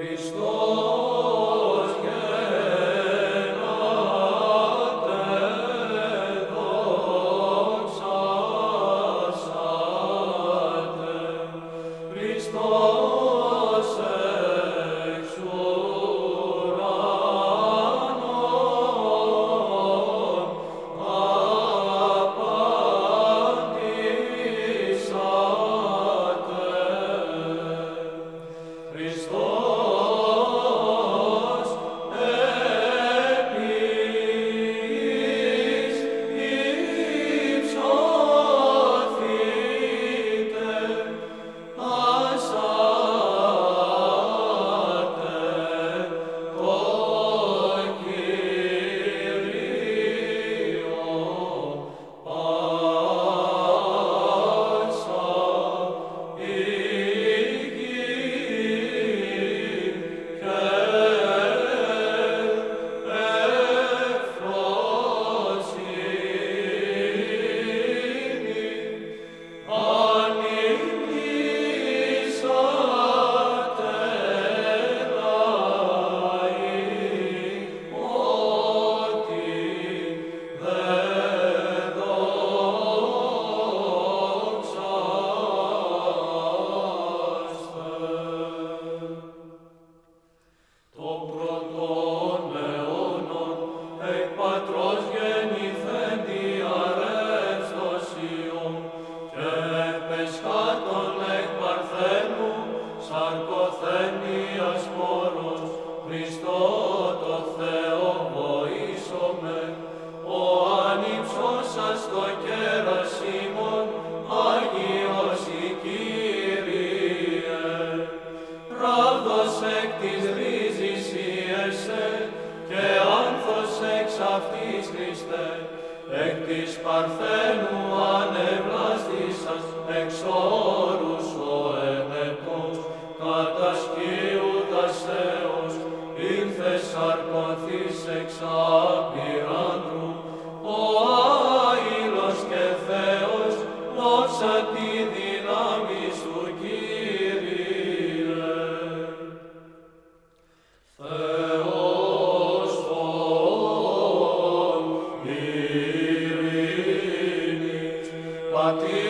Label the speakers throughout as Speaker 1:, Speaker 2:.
Speaker 1: Cristo. Pati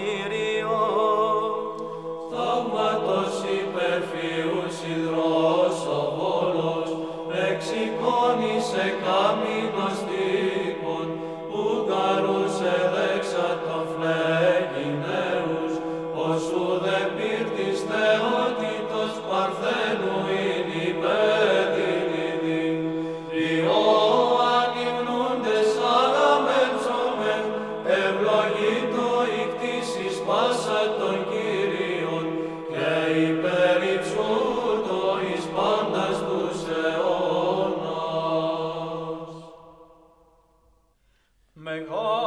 Speaker 2: Κύριο.
Speaker 1: Θαύματος υπερφίου σιδρός ο βόλος, με ξηκώνησε καμίνος Oh.